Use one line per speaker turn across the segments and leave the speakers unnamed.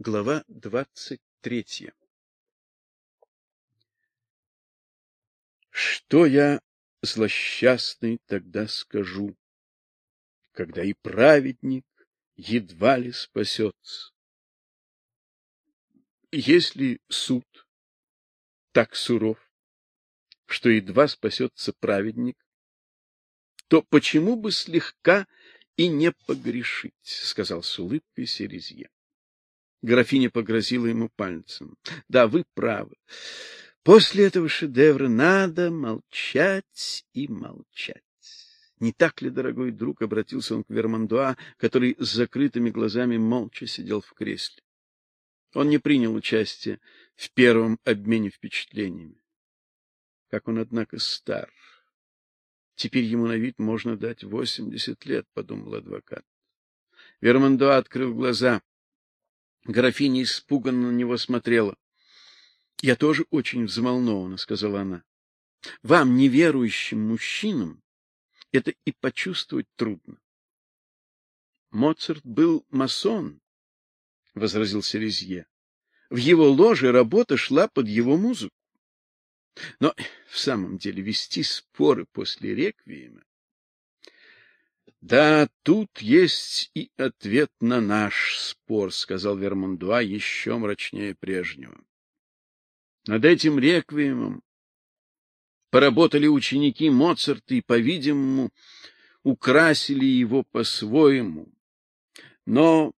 Глава двадцать третья. Что я злосчастный тогда скажу, когда и праведник едва ли спасется? Если суд так суров, что едва спасется праведник, то почему бы слегка и не погрешить, сказал с улыбкой Серезье. Графиня погрозила ему пальцем. Да, вы правы. После этого шедевра надо молчать и молчать. Не так ли, дорогой друг, обратился он к Вермандуа, который с закрытыми глазами молча сидел в кресле. Он не принял участия в первом обмене впечатлениями. Как он, однако, стар. Теперь ему на вид можно дать восемьдесят лет, подумал адвокат. Вермандуа открыл глаза. Графиня испуганно на него смотрела. Я тоже очень взволнована, сказала она. Вам, неверующим мужчинам, это и почувствовать трудно. Моцарт был масон, возразил Селезье. В его ложе работа шла под его музыку. Но в самом деле вести споры после реквиема да, тут есть и ответ на наш спор, сказал Вермундуа еще мрачнее прежнего. Над этим реквиемом поработали ученики Моцарта и, по-видимому, украсили его по-своему. Но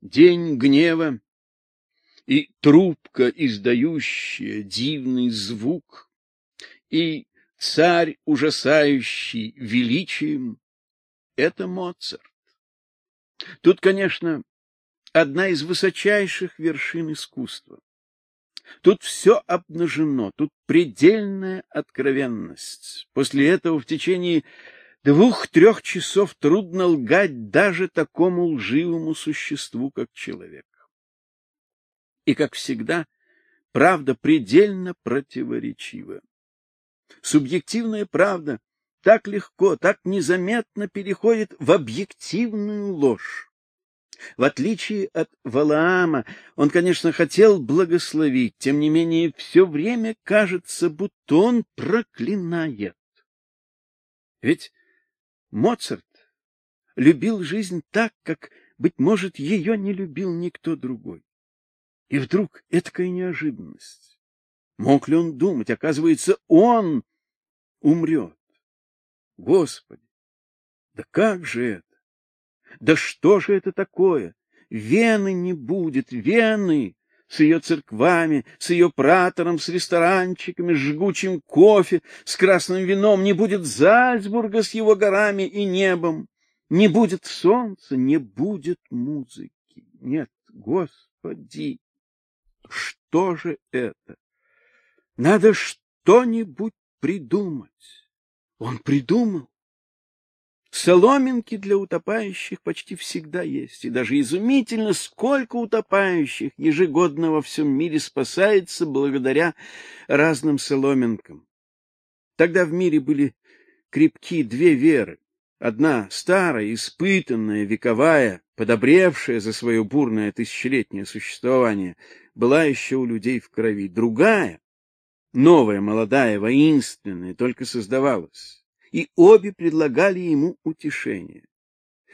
день гнева и трубка, издающая дивный звук, и царь, ужасающий величием, это Моцарт. Тут, конечно, одна из высочайших вершин искусства. Тут все обнажено, тут предельная откровенность. После этого в течение двух-трех часов трудно лгать даже такому лживому существу, как человек. И, как всегда, правда предельно противоречива. Субъективная правда так легко, так незаметно переходит в объективную ложь. В отличие от Валаама, он, конечно, хотел благословить, тем не менее все время кажется, будто он проклинает. Ведь Моцарт любил жизнь так, как быть может, ее не любил никто другой. И вдруг этакая неожиданность. Мог ли он думать, оказывается, он умрет. Господи, да как же это? Да что же это такое? Вены не будет, Вены с ее церквами, с ее пратором, с ресторанчиками, с жгучим кофе, с красным вином, не будет Зальцбурга с его горами и небом, не будет солнца, не будет музыки. Нет, Господи, что же это? Надо что-нибудь придумать. Он придумал. Соломинки для утопающих почти всегда есть, и даже изумительно, сколько утопающих ежегодно во всем мире спасается благодаря разным соломинкам. Тогда в мире были крепки две веры. Одна старая, испытанная, вековая, подобревшая за свое бурное тысячелетнее существование, была еще у людей в крови. Другая, новая, молодая, воинственная, только создавалась. И обе предлагали ему утешение.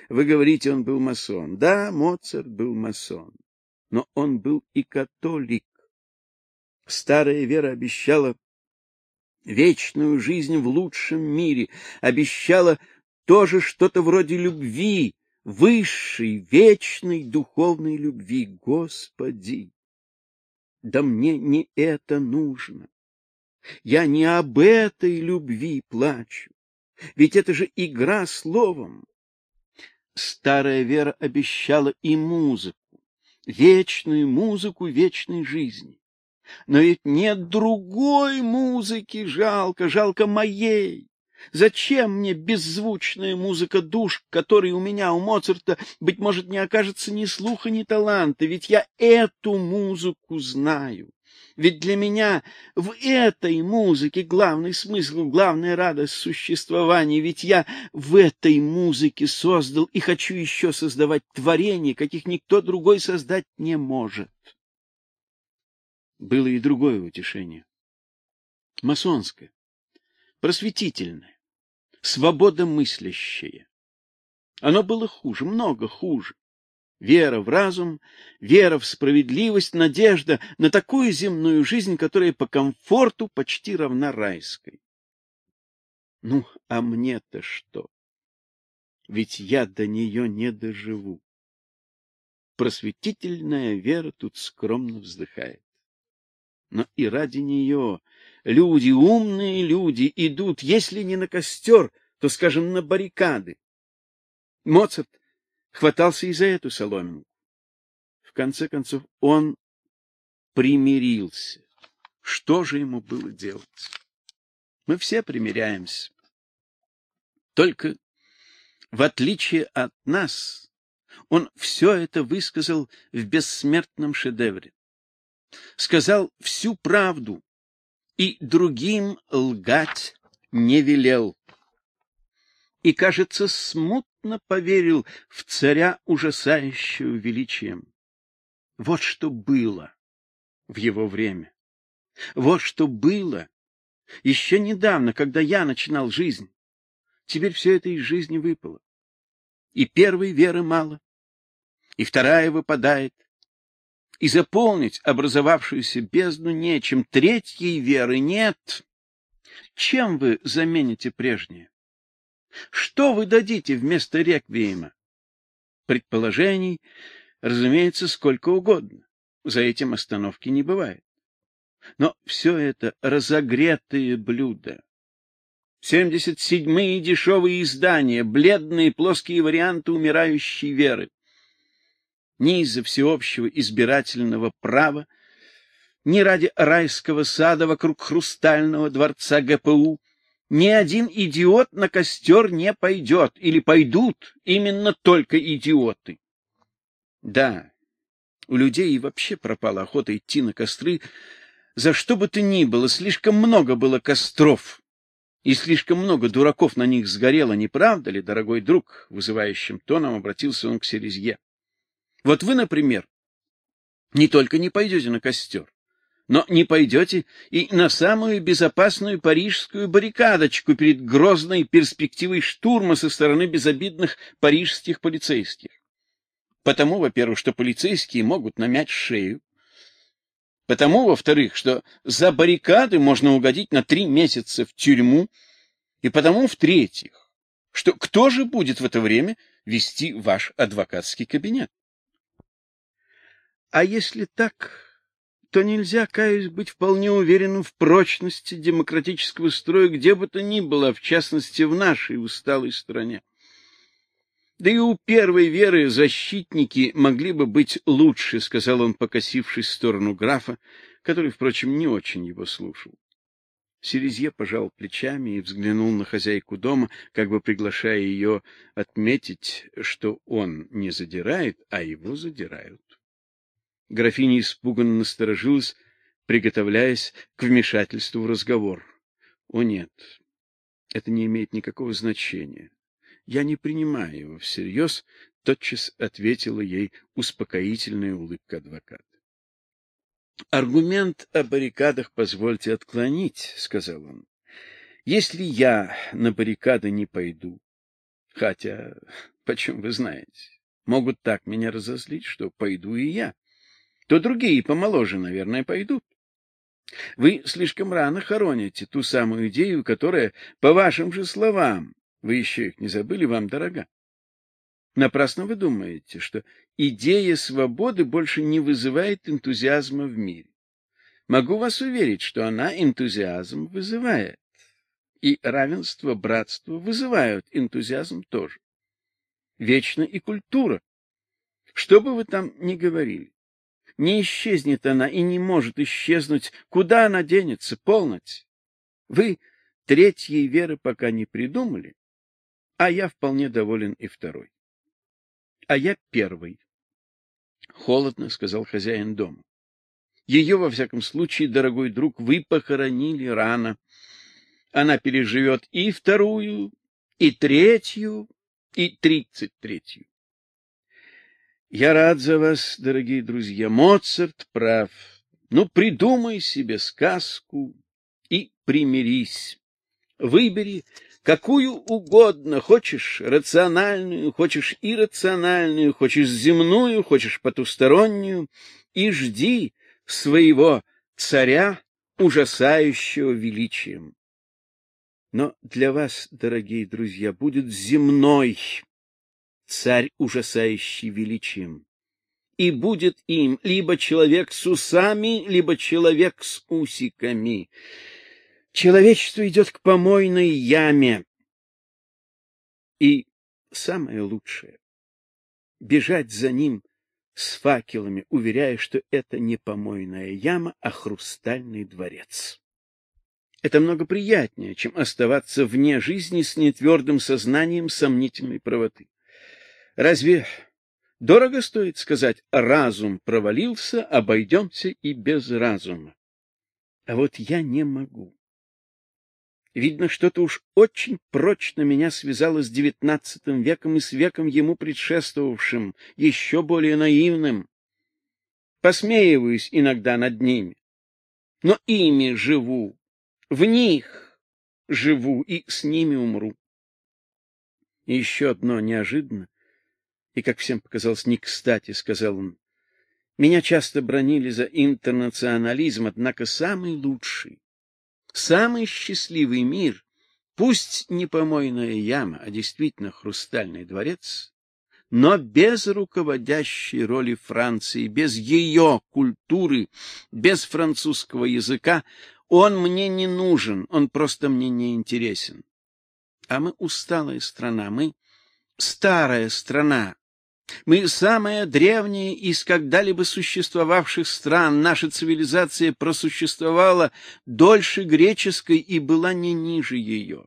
Вы говорите, он был масон. Да, Моцарт был масон, но он был и католик. Старая вера обещала вечную жизнь в лучшем мире, обещала тоже что-то вроде любви, высшей, вечной духовной любви, Господи. Да мне не это нужно. Я не об этой любви плачу. Ведь это же игра словом. Старая вера обещала и музыку, вечную музыку вечной жизни. Но ведь нет другой музыки, жалко, жалко моей. Зачем мне беззвучная музыка душ, которой у меня у Моцарта быть может не окажется ни слуха, ни таланта, ведь я эту музыку знаю. Ведь для меня в этой музыке главный смысл, главная радость существования. Ведь я в этой музыке создал и хочу еще создавать творения, каких никто другой создать не может. Было и другое утешение. Масонское, просветительное, свободомыслящее. Оно было хуже, много хуже. Вера в разум, вера в справедливость, надежда на такую земную жизнь, которая по комфорту почти равна райской. Ну, а мне-то что? Ведь я до нее не доживу. Просветительная вера тут скромно вздыхает. Но и ради нее люди, умные люди, идут, если не на костер, то, скажем, на баррикады. Моцарт хватался и за эту соломинку. В конце концов он примирился. Что же ему было делать? Мы все примиряемся. Только в отличие от нас, он все это высказал в бессмертном шедевре. Сказал всю правду и другим лгать не велел. И, кажется, смут охотно поверил в царя ужасающего величием. Вот что было в его время. Вот что было еще недавно, когда я начинал жизнь. Теперь все это из жизни выпало. И первой веры мало, и вторая выпадает. И заполнить образовавшуюся бездну нечем, третьей веры нет. Чем вы замените прежнее? Что вы дадите вместо реквиема? Предположений, разумеется, сколько угодно. За этим остановки не бывает. Но все это разогретые блюда. 77-е дешевые издания, бледные плоские варианты умирающей веры. Ни из-за всеобщего избирательного права, ни ради райского сада вокруг хрустального дворца ГПУ, ни один идиот на костер не пойдет, или пойдут именно только идиоты. Да, у людей и вообще пропала охота идти на костры, за что бы то ни было, слишком много было костров, и слишком много дураков на них сгорело, не правда ли, дорогой друг? Вызывающим тоном обратился он к Серезье. Вот вы, например, не только не пойдете на костер, но не пойдете и на самую безопасную парижскую баррикадочку перед грозной перспективой штурма со стороны безобидных парижских полицейских. Потому, во-первых, что полицейские могут намять шею, потому, во-вторых, что за баррикады можно угодить на три месяца в тюрьму, и потому, в-третьих, что кто же будет в это время вести ваш адвокатский кабинет? А если так, то нельзя, каюсь, быть вполне уверенным в прочности демократического строя где бы то ни было, в частности, в нашей усталой стране. Да и у первой веры защитники могли бы быть лучше, сказал он, покосившись в сторону графа, который, впрочем, не очень его слушал. Серезье пожал плечами и взглянул на хозяйку дома, как бы приглашая ее отметить, что он не задирает, а его задирают. Графиня испуганно насторожилась, приготовляясь к вмешательству в разговор. О нет. Это не имеет никакого значения. Я не принимаю его всерьез, тотчас ответила ей успокоительная улыбка адвоката. Аргумент о баррикадах позвольте отклонить, сказал он. Если я на баррикады не пойду, хотя, почем вы знаете, могут так меня разозлить, что пойду и я то другие помоложе, наверное, пойдут. Вы слишком рано хороните ту самую идею, которая, по вашим же словам, вы еще их не забыли, вам дорога. Напрасно вы думаете, что идея свободы больше не вызывает энтузиазма в мире. Могу вас уверить, что она энтузиазм вызывает. И равенство, братство вызывают энтузиазм тоже. Вечно и культура. Что бы вы там ни говорили, не исчезнет она и не может исчезнуть. Куда она денется? Полночь. Вы третьей веры пока не придумали, а я вполне доволен и второй. А я первый. Холодно сказал хозяин дома. Ее, во всяком случае, дорогой друг, вы похоронили рано. Она переживет и вторую, и третью, и тридцать третью. Я рад за вас, дорогие друзья. Моцарт прав. Ну, придумай себе сказку и примирись. Выбери какую угодно, хочешь рациональную, хочешь иррациональную, хочешь земную, хочешь потустороннюю, и жди своего царя, ужасающего величием. Но для вас, дорогие друзья, будет земной царь, ужасающий величием. И будет им либо человек с усами, либо человек с усиками. Человечество идет к помойной яме. И самое лучшее — бежать за ним с факелами, уверяя, что это не помойная яма, а хрустальный дворец. Это много приятнее, чем оставаться вне жизни с нетвердым сознанием сомнительной правоты. Разве дорого стоит сказать «разум провалился, обойдемся и без разума»? А вот я не могу. Видно, что-то уж очень прочно меня связало с девятнадцатым веком и с веком ему предшествовавшим, еще более наивным. Посмеиваюсь иногда над ними, но ими живу, в них живу и с ними умру. Еще одно неожиданно, и, как всем показалось, не кстати, сказал он. Меня часто бронили за интернационализм, однако самый лучший, Самый счастливый мир, пусть не помойная яма, а действительно хрустальный дворец, но без руководящей роли Франции, без ее культуры, без французского языка, он мне не нужен, он просто мне не интересен. А мы усталая страна, мы старая страна, мы самая древняя из когда-либо существовавших стран. Наша цивилизация просуществовала дольше греческой и была не ниже ее.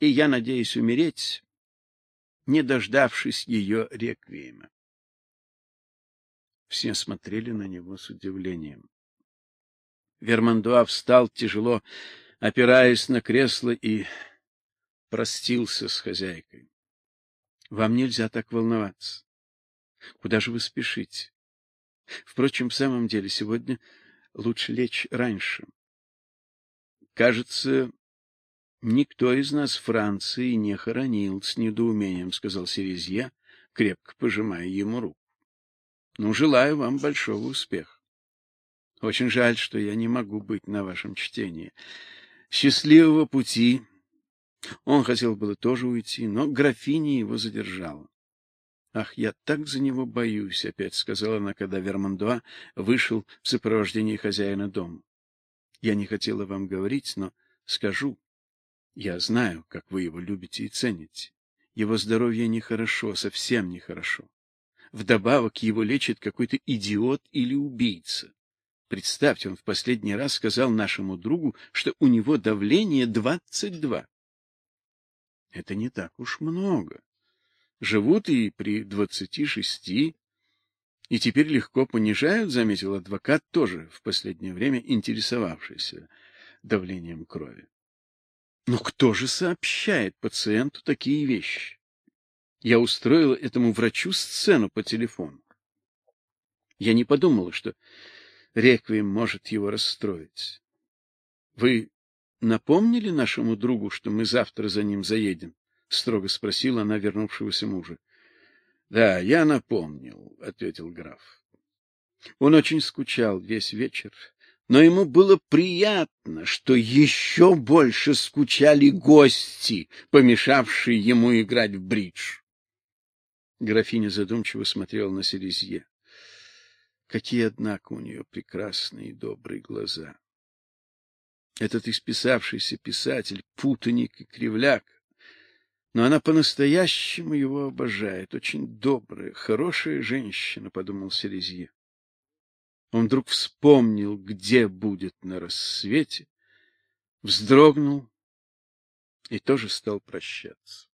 И я надеюсь умереть, не дождавшись ее реквиема. Все смотрели на него с удивлением. Вермандуа встал тяжело, опираясь на кресло и простился с хозяйкой. Вам нельзя так волноваться. Куда же вы спешите? Впрочем, в самом деле, сегодня лучше лечь раньше. Кажется, никто из нас Франции не хоронил, с недоумением сказал Серезье, крепко пожимая ему руку. Ну, желаю вам большого успеха. Очень жаль, что я не могу быть на вашем чтении. Счастливого пути он хотел было тоже уйти, но графиня его задержала. Ах, я так за него боюсь, опять сказала она, когда Вермандуа вышел в сопровождении хозяина дома. Я не хотела вам говорить, но скажу. Я знаю, как вы его любите и цените. Его здоровье нехорошо, совсем нехорошо. Вдобавок его лечит какой-то идиот или убийца. Представьте, он в последний раз сказал нашему другу, что у него давление двадцать два. Это не так уж много. Живут и при двадцати шести, и теперь легко понижают, заметил адвокат, тоже в последнее время интересовавшийся давлением крови. Но кто же сообщает пациенту такие вещи? Я устроила этому врачу сцену по телефону. Я не подумала, что реквием может его расстроить. Вы напомнили нашему другу, что мы завтра за ним заедем? строго спросила она вернувшегося мужа. Да, я напомнил, ответил граф. Он очень скучал весь вечер, но ему было приятно, что еще больше скучали гости, помешавшие ему играть в бридж. Графиня задумчиво смотрела на Селезье. Какие, однако, у нее прекрасные добрые глаза. Этот исписавшийся писатель, путаник и кривляк, но она по-настоящему его обожает, очень добрая, хорошая женщина, подумал Селезье. Он вдруг вспомнил, где будет на рассвете, вздрогнул и тоже стал прощаться.